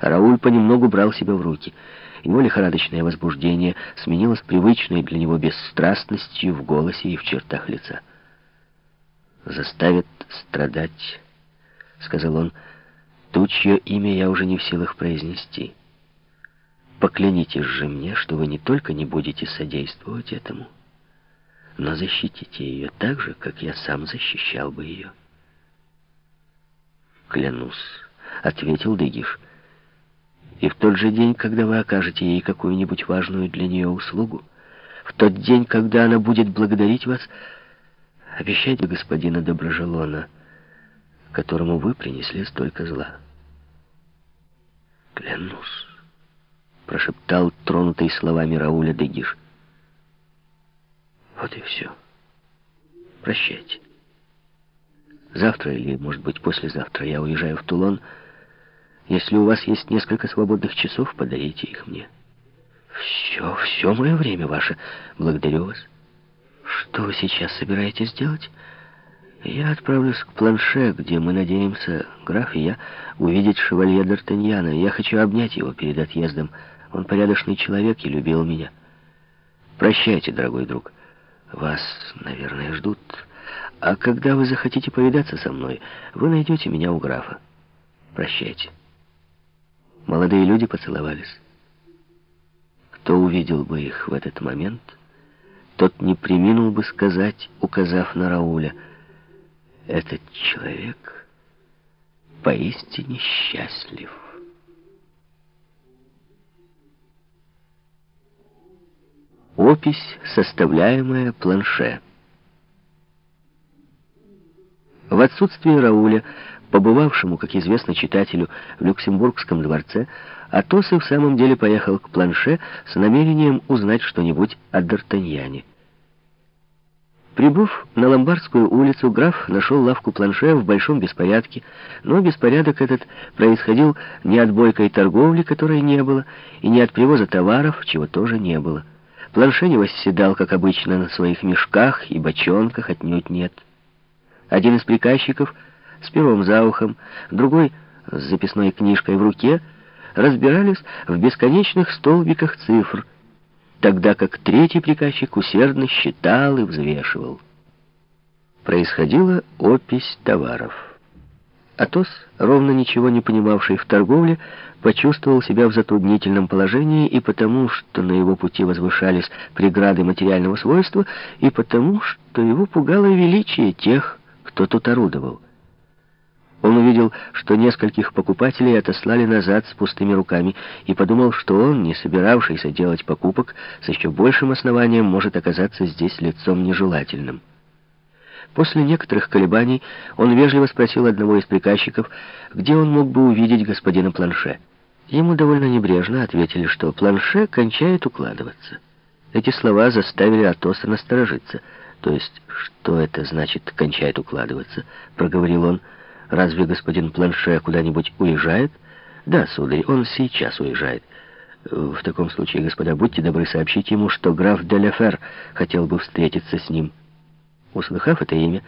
Рауль понемногу брал себя в руки. Его лихорадочное возбуждение сменилось привычной для него бесстрастностью в голосе и в чертах лица. «Заставят страдать», — сказал он, — «ту, чье имя я уже не в силах произнести. Поклянитесь же мне, что вы не только не будете содействовать этому, но защитите ее так же, как я сам защищал бы ее». «Клянусь», — ответил Дегиш. «И в тот же день, когда вы окажете ей какую-нибудь важную для нее услугу, в тот день, когда она будет благодарить вас, обещайте господина Доброжелона, которому вы принесли столько зла». «Клянусь», — прошептал тронутый словами Рауля Дегиш. «Вот и все. Прощайте». Завтра или, может быть, послезавтра я уезжаю в Тулон. Если у вас есть несколько свободных часов, подарите их мне. Все, все мое время ваше. Благодарю вас. Что вы сейчас собираетесь делать? Я отправлюсь к планше, где мы надеемся, граф и я, увидеть шевалье Д'Артаньяна. Я хочу обнять его перед отъездом. Он порядочный человек и любил меня. Прощайте, дорогой друг. Вас, наверное, ждут... А когда вы захотите повидаться со мной, вы найдете меня у графа. Прощайте. Молодые люди поцеловались. Кто увидел бы их в этот момент, тот не приминул бы сказать, указав на Рауля, «Этот человек поистине счастлив». Опись, составляемая планше. В отсутствие Рауля, побывавшему, как известно читателю, в Люксембургском дворце, Атос и в самом деле поехал к Планше с намерением узнать что-нибудь о Д'Артаньяне. Прибыв на Ломбардскую улицу, граф нашел лавку Планше в большом беспорядке, но беспорядок этот происходил не от бойкой торговли, которой не было, и не от привоза товаров, чего тоже не было. Планше не восседал, как обычно, на своих мешках и бочонках, отнюдь нет. Один из приказчиков с первым за ухом, другой с записной книжкой в руке, разбирались в бесконечных столбиках цифр, тогда как третий приказчик усердно считал и взвешивал. Происходила опись товаров. Атос, ровно ничего не понимавший в торговле, почувствовал себя в затруднительном положении и потому, что на его пути возвышались преграды материального свойства, и потому, что его пугало величие тех, кто тут орудовал. Он увидел, что нескольких покупателей отослали назад с пустыми руками, и подумал, что он, не собиравшийся делать покупок, с еще большим основанием может оказаться здесь лицом нежелательным. После некоторых колебаний он вежливо спросил одного из приказчиков, где он мог бы увидеть господина Планше. Ему довольно небрежно ответили, что Планше кончает укладываться. Эти слова заставили Атоса насторожиться — «То есть, что это значит, кончает укладываться?» — проговорил он. «Разве господин Планше куда-нибудь уезжает?» «Да, сударь, он сейчас уезжает». «В таком случае, господа, будьте добры сообщить ему, что граф Деляфер хотел бы встретиться с ним». Услыхав это имя,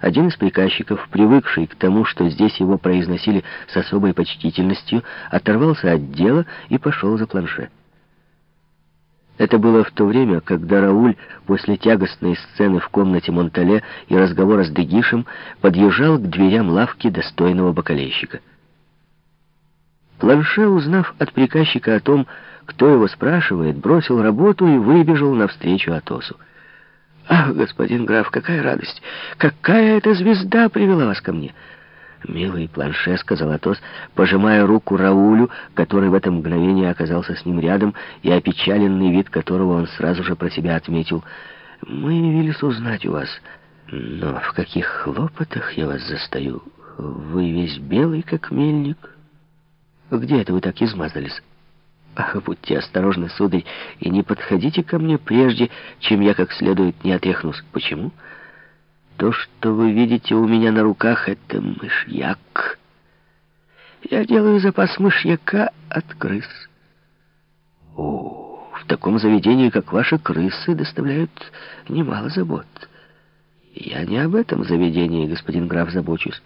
один из приказчиков, привыкший к тому, что здесь его произносили с особой почтительностью, оторвался от дела и пошел за планше. Это было в то время, когда Рауль после тягостной сцены в комнате Монтале и разговора с Дегишем подъезжал к дверям лавки достойного бокалейщика. Планше, узнав от приказчика о том, кто его спрашивает, бросил работу и выбежал навстречу Атосу. «Ах, господин граф, какая радость! Какая эта звезда привела вас ко мне!» «Милый планше», — сказал Атос, пожимая руку Раулю, который в это мгновение оказался с ним рядом, и опечаленный вид которого он сразу же про себя отметил. «Мы явились узнать у вас, но в каких хлопотах я вас застаю? Вы весь белый, как мельник. Где это вы так измазались?» «Ах, будьте осторожны, сударь, и не подходите ко мне прежде, чем я как следует не отряхнусь. Почему?» То, что вы видите у меня на руках, это мышьяк. Я делаю запас мышьяка от крыс. О, в таком заведении, как ваши крысы, доставляют немало забот. Я не об этом заведении, господин граф, забочусь.